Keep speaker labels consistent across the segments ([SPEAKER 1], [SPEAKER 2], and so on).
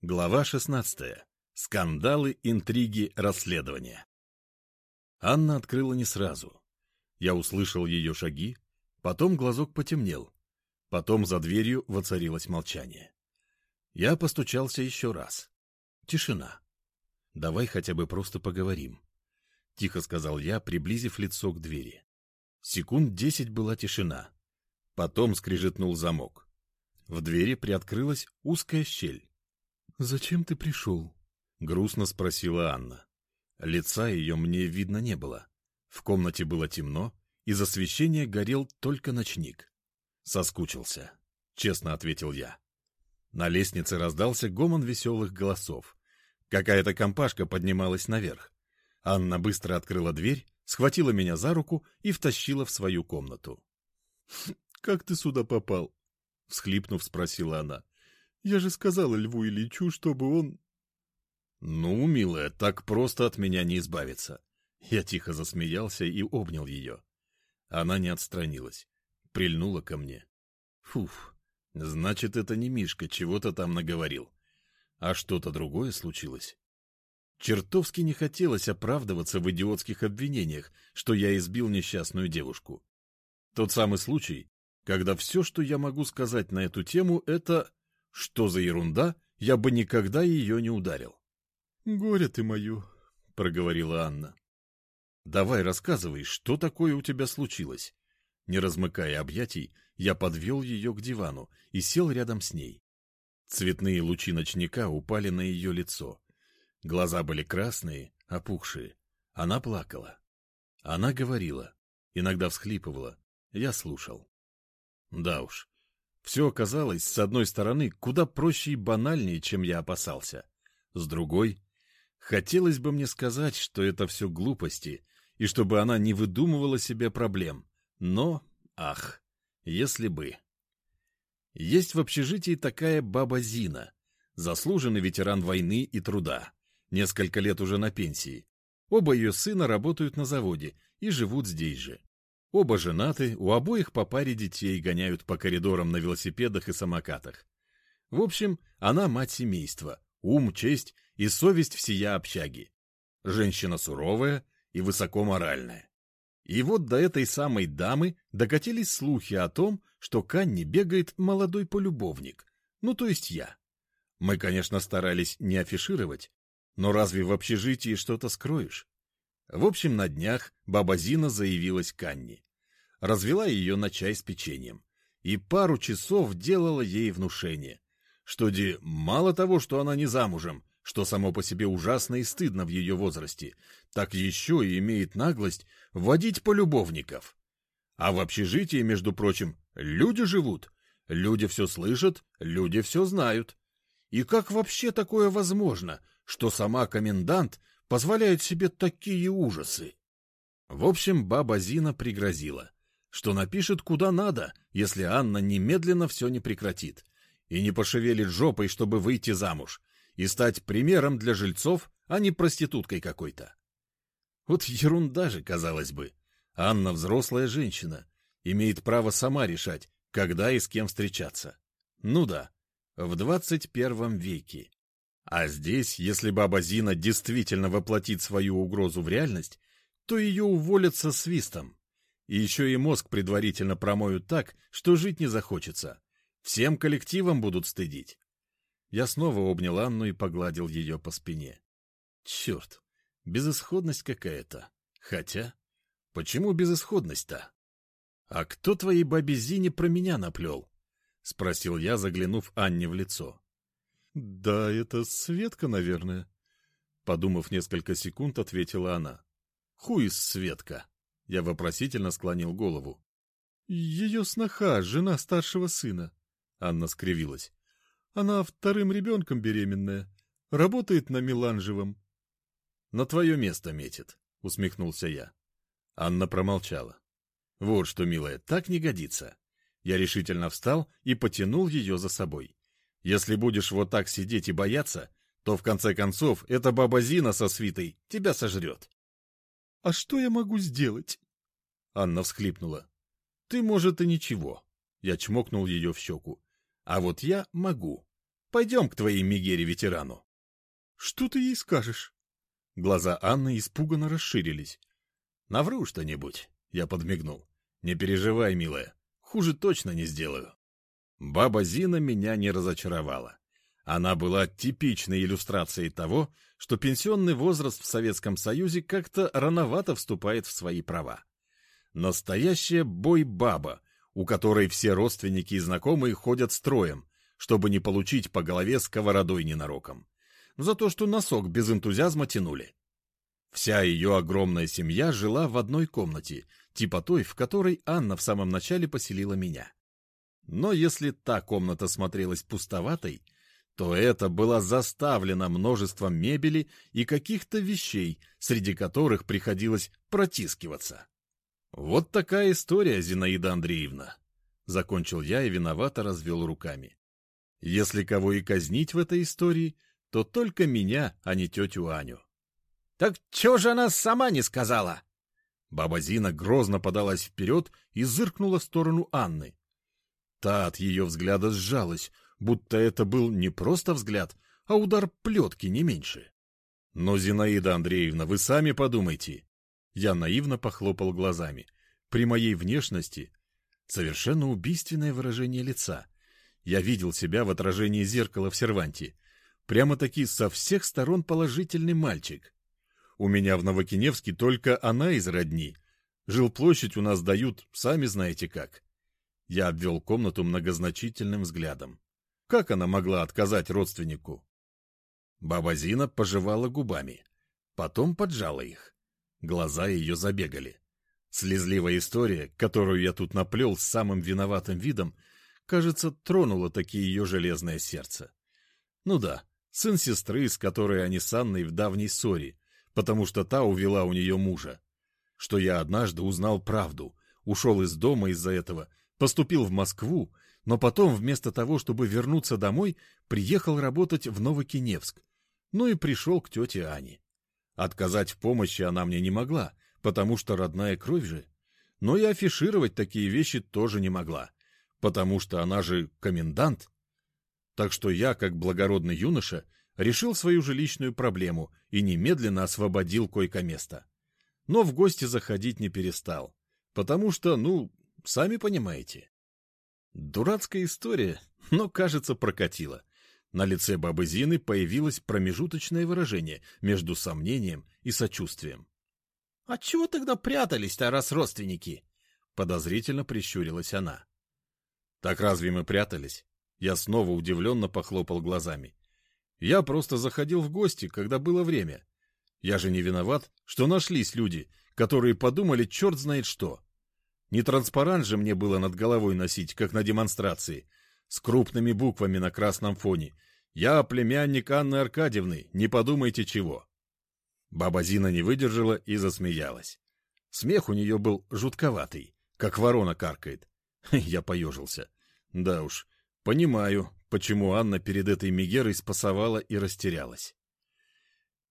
[SPEAKER 1] Глава 16. Скандалы, интриги, расследования. Анна открыла не сразу. Я услышал ее шаги, потом глазок потемнел, потом за дверью воцарилось молчание. Я постучался еще раз. Тишина. «Давай хотя бы просто поговорим», — тихо сказал я, приблизив лицо к двери. Секунд десять была тишина. Потом скрижетнул замок. В двери приоткрылась узкая щель. «Зачем ты пришел?» — грустно спросила Анна. Лица ее мне видно не было. В комнате было темно, из освещения горел только ночник. «Соскучился», — честно ответил я. На лестнице раздался гомон веселых голосов. Какая-то компашка поднималась наверх. Анна быстро открыла дверь, схватила меня за руку и втащила в свою комнату. «Как ты сюда попал?» — всхлипнув, спросила она. Я же сказала Льву Ильичу, чтобы он... Ну, милая, так просто от меня не избавиться. Я тихо засмеялся и обнял ее. Она не отстранилась, прильнула ко мне. Фуф, значит, это не Мишка чего-то там наговорил. А что-то другое случилось. Чертовски не хотелось оправдываться в идиотских обвинениях, что я избил несчастную девушку. Тот самый случай, когда все, что я могу сказать на эту тему, это что за ерунда, я бы никогда ее не ударил. — Горе ты мою, — проговорила Анна. — Давай рассказывай, что такое у тебя случилось? Не размыкая объятий, я подвел ее к дивану и сел рядом с ней. Цветные лучи ночника упали на ее лицо. Глаза были красные, опухшие. Она плакала. Она говорила, иногда всхлипывала. Я слушал. Да уж, все оказалось, с одной стороны, куда проще и банальнее, чем я опасался. С другой, хотелось бы мне сказать, что это все глупости, и чтобы она не выдумывала себе проблем. Но, ах, если бы... Есть в общежитии такая баба Зина, заслуженный ветеран войны и труда, несколько лет уже на пенсии. Оба ее сына работают на заводе и живут здесь же. Оба женаты, у обоих по паре детей гоняют по коридорам на велосипедах и самокатах. В общем, она мать семейства, ум, честь и совесть всея общаги. Женщина суровая и высокоморальная. И вот до этой самой дамы докатились слухи о том, что к Анне бегает молодой полюбовник, ну то есть я. Мы, конечно, старались не афишировать, но разве в общежитии что-то скроешь? В общем, на днях баба Зина заявилась к Анне. Развела ее на чай с печеньем. И пару часов делала ей внушение. Что, де, мало того, что она не замужем, что само по себе ужасно и стыдно в ее возрасте, так еще и имеет наглость водить полюбовников. А в общежитии, между прочим, люди живут. Люди все слышат, люди все знают. И как вообще такое возможно, что сама комендант позволяют себе такие ужасы. В общем, баба Зина пригрозила, что напишет куда надо, если Анна немедленно все не прекратит, и не пошевелит жопой, чтобы выйти замуж, и стать примером для жильцов, а не проституткой какой-то. Вот ерунда же, казалось бы. Анна взрослая женщина, имеет право сама решать, когда и с кем встречаться. Ну да, в двадцать первом веке. А здесь, если баба Зина действительно воплотит свою угрозу в реальность, то ее уволят со свистом. И еще и мозг предварительно промоют так, что жить не захочется. Всем коллективам будут стыдить. Я снова обнял Анну и погладил ее по спине. Черт, безысходность какая-то. Хотя, почему безысходность-то? А кто твоей бабе Зине про меня наплел? — спросил я, заглянув Анне в лицо. «Да, это Светка, наверное», — подумав несколько секунд, ответила она. «Хуй Светка!» — я вопросительно склонил голову. «Ее сноха, жена старшего сына», — Анна скривилась. «Она вторым ребенком беременная, работает на Миланжевом». «На твое место метит», — усмехнулся я. Анна промолчала. «Вот что, милая, так не годится». Я решительно встал и потянул ее за собой. Если будешь вот так сидеть и бояться, то в конце концов эта баба Зина со свитой тебя сожрет. — А что я могу сделать? Анна всхлипнула. — Ты, может, и ничего. Я чмокнул ее в щеку. — А вот я могу. Пойдем к твоей Мегере-ветерану.
[SPEAKER 2] Что ты ей скажешь?
[SPEAKER 1] Глаза Анны испуганно расширились. Навру что-нибудь, я подмигнул. Не переживай, милая, хуже точно не сделаю. Баба Зина меня не разочаровала. Она была типичной иллюстрацией того, что пенсионный возраст в Советском Союзе как-то рановато вступает в свои права. Настоящая бой-баба, у которой все родственники и знакомые ходят строем, чтобы не получить по голове сковородой ненароком. За то, что носок без энтузиазма тянули. Вся ее огромная семья жила в одной комнате, типа той, в которой Анна в самом начале поселила меня. Но если та комната смотрелась пустоватой, то это была заставлена множеством мебели и каких-то вещей, среди которых приходилось протискиваться. Вот такая история, Зинаида Андреевна. Закончил я и виновато развел руками. Если кого и казнить в этой истории, то только меня, а не тетю Аню.
[SPEAKER 2] — Так чего же она сама не сказала?
[SPEAKER 1] Баба Зина грозно подалась вперед и зыркнула в сторону Анны. Та от ее взгляда сжалась, будто это был не просто взгляд, а удар плетки не меньше. Но, Зинаида Андреевна, вы сами подумайте. Я наивно похлопал глазами. При моей внешности совершенно убийственное выражение лица. Я видел себя в отражении зеркала в серванте. Прямо-таки со всех сторон положительный мальчик. У меня в Новокиневске только она из родни. Жилплощадь у нас дают, сами знаете как. Я обвел комнату многозначительным взглядом. Как она могла отказать родственнику? Баба Зина пожевала губами, потом поджала их. Глаза ее забегали. Слезливая история, которую я тут наплел с самым виноватым видом, кажется, тронула таки ее железное сердце. Ну да, сын сестры, с которой они с Анной в давней ссоре, потому что та увела у нее мужа. Что я однажды узнал правду, ушел из дома из-за этого, поступил в Москву, но потом, вместо того, чтобы вернуться домой, приехал работать в Новокиневск. Ну и пришел к тете Ане. Отказать в помощи она мне не могла, потому что родная кровь же. Но и афишировать такие вещи тоже не могла, потому что она же комендант. Так что я, как благородный юноша, решил свою жилищную проблему и немедленно освободил койко-место. Но в гости заходить не перестал, потому что, ну, сами понимаете. Дурацкая история, но, кажется, прокатила. На лице бабы Зины появилось промежуточное выражение между сомнением и сочувствием.
[SPEAKER 2] — А чего тогда прятались-то, раз родственники? — подозрительно прищурилась она.
[SPEAKER 1] — Так разве мы прятались? Я снова удивленно похлопал глазами. Я просто заходил в гости, когда было время. Я же не виноват, что нашлись люди, которые подумали черт знает что. Не транспарант же мне было над головой носить, как на демонстрации, с крупными буквами на красном фоне. Я племянник Анны Аркадьевны, не подумайте чего. Баба Зина не выдержала и засмеялась. Смех у нее был жутковатый, как ворона каркает. Я поежился. Да уж, понимаю, почему Анна перед этой Мегерой спасовала и растерялась.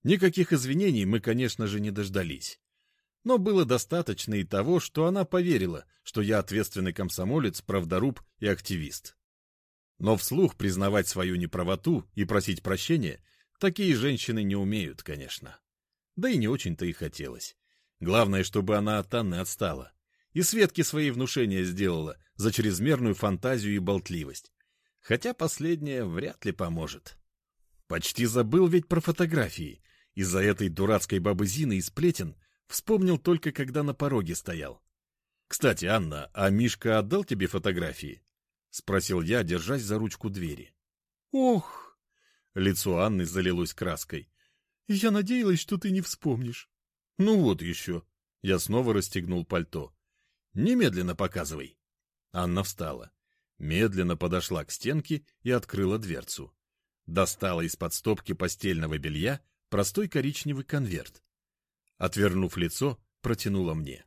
[SPEAKER 1] Никаких извинений мы, конечно же, не дождались. Но было достаточно и того, что она поверила, что я ответственный комсомолец, правдоруб и активист. Но вслух признавать свою неправоту и просить прощения такие женщины не умеют, конечно. Да и не очень-то и хотелось. Главное, чтобы она от Анны отстала. И Светке свои внушения сделала за чрезмерную фантазию и болтливость. Хотя последнее вряд ли поможет. Почти забыл ведь про фотографии. Из-за этой дурацкой бабы Зины и сплетен Вспомнил только, когда на пороге стоял. «Кстати, Анна, а Мишка отдал тебе фотографии?» — спросил я, держась за ручку двери.
[SPEAKER 2] «Ох!»
[SPEAKER 1] — лицо Анны залилось краской.
[SPEAKER 2] «Я надеялась, что ты не вспомнишь».
[SPEAKER 1] «Ну вот еще». Я снова расстегнул пальто. «Немедленно показывай». Анна встала. Медленно подошла к стенке и открыла дверцу. Достала из-под стопки постельного белья простой коричневый конверт. Отвернув лицо, протянула мне.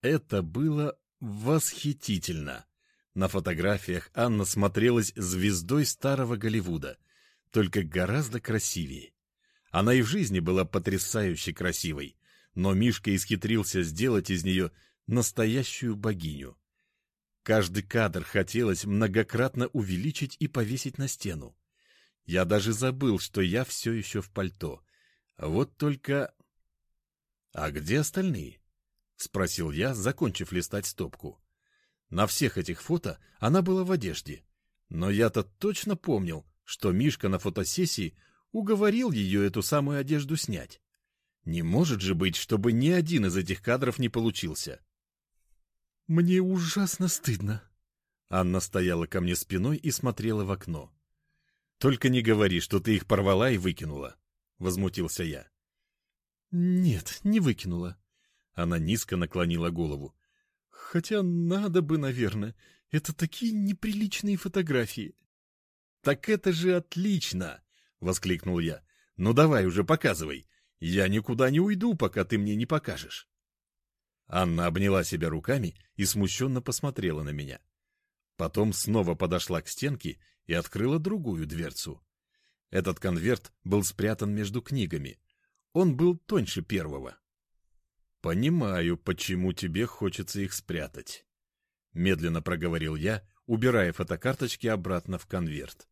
[SPEAKER 1] Это было восхитительно. На фотографиях Анна смотрелась звездой старого Голливуда, только гораздо красивее. Она и в жизни была потрясающе красивой, но Мишка исхитрился сделать из нее настоящую богиню. Каждый кадр хотелось многократно увеличить и повесить на стену. Я даже забыл, что я все еще в пальто. Вот только... А где остальные? — спросил я, закончив листать стопку. На всех этих фото она была в одежде. Но я-то точно помнил, что Мишка на фотосессии уговорил ее эту самую одежду снять. Не может же быть, чтобы ни один из этих кадров не получился.
[SPEAKER 2] «Мне ужасно стыдно».
[SPEAKER 1] Анна стояла ко мне спиной и смотрела в окно. «Только не говори, что ты их порвала и выкинула», — возмутился я.
[SPEAKER 2] «Нет, не выкинула».
[SPEAKER 1] Она низко наклонила голову.
[SPEAKER 2] «Хотя надо бы, наверное. Это такие неприличные фотографии».
[SPEAKER 1] «Так это же отлично!» — воскликнул я. «Ну давай уже показывай. Я никуда не уйду, пока ты мне не покажешь». Анна обняла себя руками и смущенно посмотрела на меня. Потом снова подошла к стенке и открыла другую дверцу. Этот конверт был спрятан между книгами. Он был тоньше первого. «Понимаю, почему тебе хочется их спрятать», — медленно проговорил я, убирая фотокарточки обратно в конверт.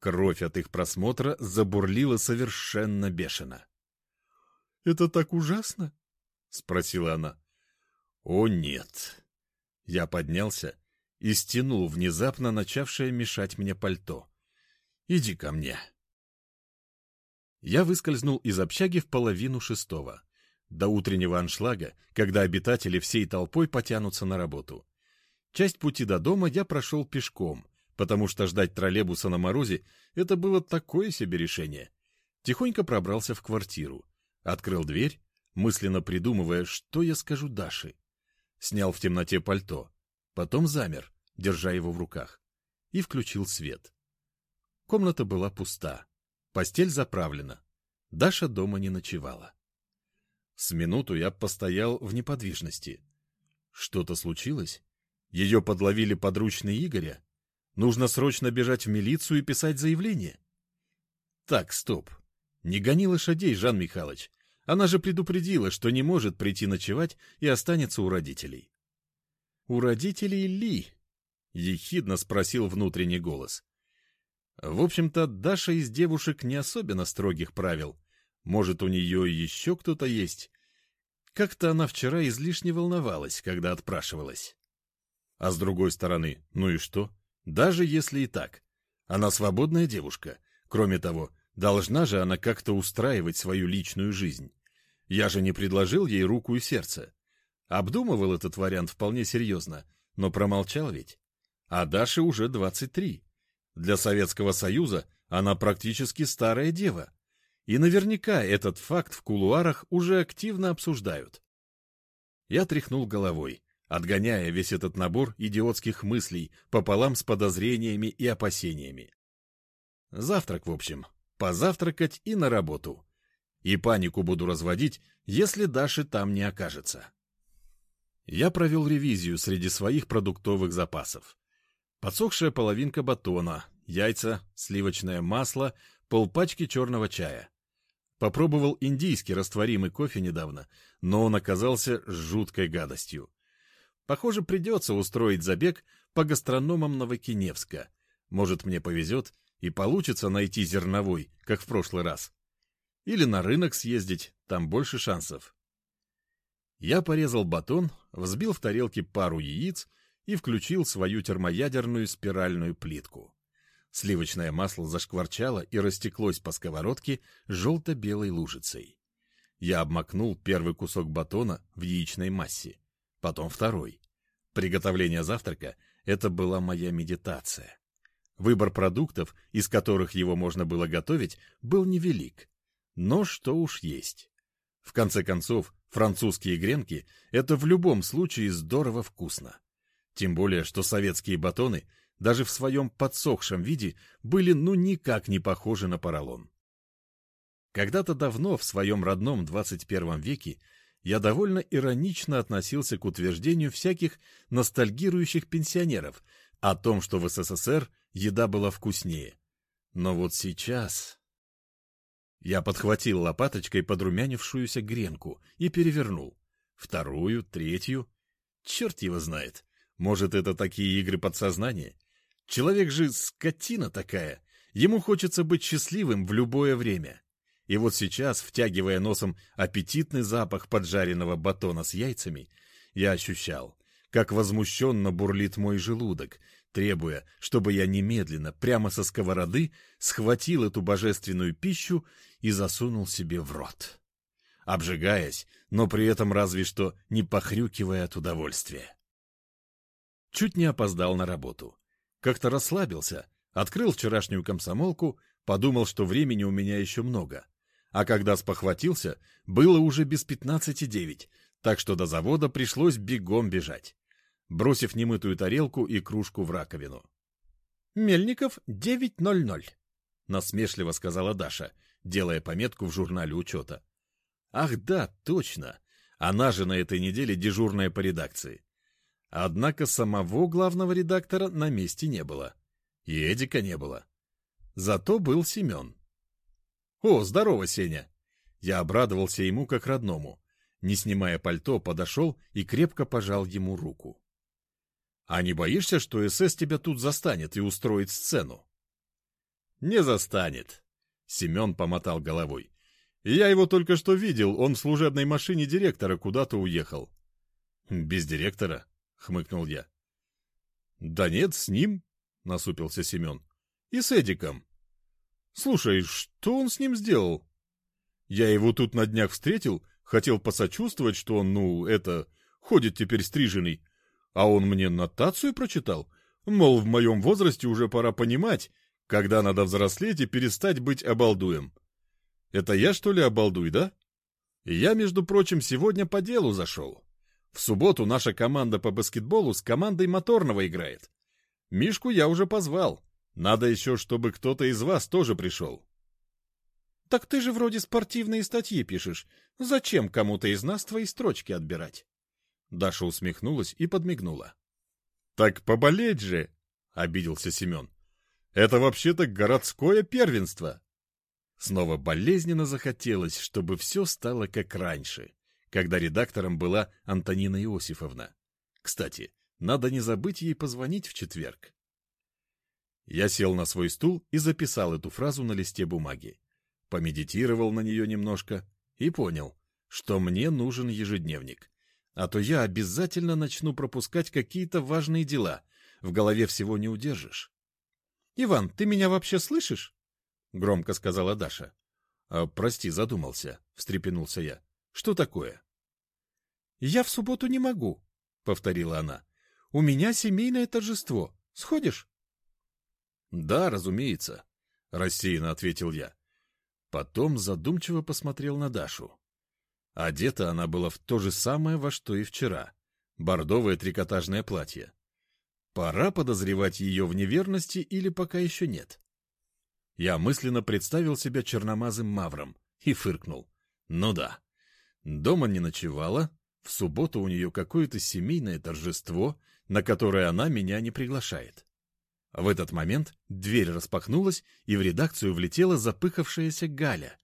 [SPEAKER 1] Кровь от их просмотра забурлила совершенно бешено.
[SPEAKER 2] — Это так ужасно?
[SPEAKER 1] — спросила она. — О, нет. Я поднялся и стянул внезапно начавшее мешать мне пальто. — Иди ко мне. Я выскользнул из общаги в половину шестого, до утреннего аншлага, когда обитатели всей толпой потянутся на работу. Часть пути до дома я прошел пешком — потому что ждать троллейбуса на морозе — это было такое себе решение. Тихонько пробрался в квартиру, открыл дверь, мысленно придумывая, что я скажу Даше. Снял в темноте пальто, потом замер, держа его в руках, и включил свет. Комната была пуста, постель заправлена. Даша дома не ночевала. С минуту я постоял в неподвижности. Что-то случилось? Ее подловили подручные Игоря? Нужно срочно бежать в милицию и писать заявление. Так, стоп. Не гони лошадей, Жан Михайлович. Она же предупредила, что не может прийти ночевать и останется у родителей. У родителей ли? Ехидно спросил внутренний голос. В общем-то, Даша из девушек не особенно строгих правил. Может, у нее еще кто-то есть. Как-то она вчера излишне волновалась, когда отпрашивалась. А с другой стороны, ну и что? Даже если и так. Она свободная девушка. Кроме того, должна же она как-то устраивать свою личную жизнь. Я же не предложил ей руку и сердце. Обдумывал этот вариант вполне серьезно, но промолчал ведь. А Даше уже 23. Для Советского Союза она практически старая дева. И наверняка этот факт в кулуарах уже активно обсуждают. Я тряхнул головой отгоняя весь этот набор идиотских мыслей пополам с подозрениями и опасениями. Завтрак, в общем, позавтракать и на работу. И панику буду разводить, если Даши там не окажется. Я провел ревизию среди своих продуктовых запасов. Подсохшая половинка батона, яйца, сливочное масло, полпачки черного чая. Попробовал индийский растворимый кофе недавно, но он оказался жуткой гадостью. Похоже, придется устроить забег по гастрономам Новокиневска. Может, мне повезет и получится найти зерновой, как в прошлый раз. Или на рынок съездить, там больше шансов. Я порезал батон, взбил в тарелке пару яиц и включил свою термоядерную спиральную плитку. Сливочное масло зашкварчало и растеклось по сковородке желто-белой лужицей. Я обмакнул первый кусок батона в яичной массе потом второй. Приготовление завтрака — это была моя медитация. Выбор продуктов, из которых его можно было готовить, был невелик. Но что уж есть. В конце концов, французские гренки — это в любом случае здорово вкусно. Тем более, что советские батоны даже в своем подсохшем виде были ну никак не похожи на поролон. Когда-то давно, в своем родном 21 веке, я довольно иронично относился к утверждению всяких ностальгирующих пенсионеров о том, что в СССР еда была вкуснее. Но вот сейчас... Я подхватил лопаточкой подрумянившуюся гренку и перевернул. Вторую, третью. Черт его знает. Может, это такие игры подсознания? Человек же скотина такая. Ему хочется быть счастливым в любое время. И вот сейчас, втягивая носом аппетитный запах поджаренного батона с яйцами, я ощущал, как возмущенно бурлит мой желудок, требуя, чтобы я немедленно, прямо со сковороды, схватил эту божественную пищу и засунул себе в рот. Обжигаясь, но при этом разве что не похрюкивая от удовольствия. Чуть не опоздал на работу. Как-то расслабился, открыл вчерашнюю комсомолку, подумал, что времени у меня еще много. А когда спохватился, было уже без пятнадцати девять, так что до завода пришлось бегом бежать, бросив немытую тарелку и кружку в раковину.
[SPEAKER 2] «Мельников, 9.00», —
[SPEAKER 1] насмешливо сказала Даша, делая пометку в журнале учета. «Ах да, точно! Она же на этой неделе дежурная по редакции. Однако самого главного редактора на месте не было. И Эдика не было. Зато был Семен. «О, здорово, Сеня!» Я обрадовался ему как родному. Не снимая пальто, подошел и крепко пожал ему руку. «А не боишься, что СС тебя тут застанет и устроит сцену?» «Не застанет», — Семен помотал головой. «Я его только что видел, он в служебной машине директора куда-то уехал». «Без директора?» — хмыкнул я. — Да нет, с ним, — насупился Семен. — И с Эдиком. — Слушай, что он с ним сделал? Я его тут на днях встретил, хотел посочувствовать, что он, ну, это, ходит теперь стриженный. А он мне нотацию прочитал, мол, в моем возрасте уже пора понимать, когда надо взрослеть и перестать быть обалдуем. Это я, что ли, обалдуй, да? Я, между прочим, сегодня по делу зашел. В субботу наша команда по баскетболу с командой моторного играет. Мишку я уже позвал. Надо еще, чтобы кто-то из вас тоже пришел.
[SPEAKER 2] — Так ты же вроде спортивные статьи пишешь. Зачем кому-то из нас твои строчки отбирать?
[SPEAKER 1] Даша усмехнулась и подмигнула. — Так поболеть же! — обиделся Семен. — Это вообще-то городское первенство. Снова болезненно захотелось, чтобы все стало как раньше когда редактором была Антонина Иосифовна. Кстати, надо не забыть ей позвонить в четверг. Я сел на свой стул и записал эту фразу на листе бумаги. Помедитировал на нее немножко и понял, что мне нужен ежедневник. А то я обязательно начну пропускать какие-то важные дела. В голове всего не удержишь.
[SPEAKER 2] — Иван, ты меня вообще слышишь? — громко сказала Даша.
[SPEAKER 1] «А, — Прости, задумался, — встрепенулся я. Что такое?
[SPEAKER 2] — Я в субботу не могу, — повторила она. — У меня семейное торжество. Сходишь?
[SPEAKER 1] — Да, разумеется, — рассеянно ответил я. Потом задумчиво посмотрел на Дашу. Одета она была в то же самое, во что и вчера. Бордовое трикотажное платье. Пора подозревать ее в неверности или пока еще нет. Я мысленно представил себя черномазым мавром и фыркнул. Ну да, Дома не ночевала, в субботу у нее какое-то семейное торжество, на которое она меня не приглашает. В этот момент дверь распахнулась, и в редакцию влетела запыхавшаяся Галя.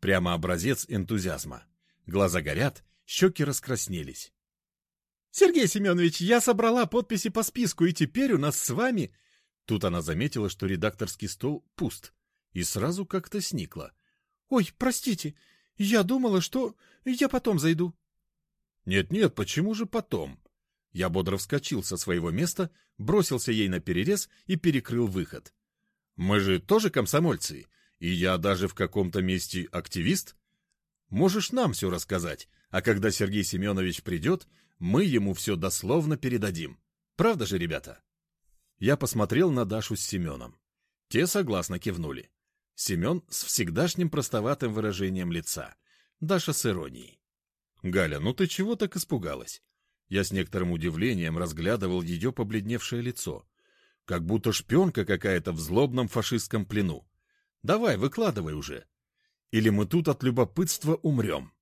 [SPEAKER 1] Прямо образец энтузиазма. Глаза горят, щеки раскраснелись.
[SPEAKER 2] — Сергей Семенович, я собрала подписи по списку, и теперь у нас с вами...
[SPEAKER 1] Тут она заметила, что редакторский стол пуст, и сразу как-то сникла.
[SPEAKER 2] — Ой, простите, я думала, что... Я потом зайду.
[SPEAKER 1] Нет-нет, почему же потом? Я бодро вскочил со своего места, бросился ей на перерез и перекрыл выход. Мы же тоже комсомольцы, и я даже в каком-то месте активист. Можешь нам все рассказать, а когда Сергей Семенович придет, мы ему все дословно передадим. Правда же, ребята? Я посмотрел на Дашу с Семеном. Те согласно кивнули. Семен с всегдашним простоватым выражением лица. Даша с иронией. «Галя, ну ты чего так испугалась?» Я с некоторым удивлением разглядывал ее побледневшее лицо. Как будто шпионка какая-то в злобном фашистском плену. «Давай, выкладывай уже. Или мы тут от любопытства умрем?»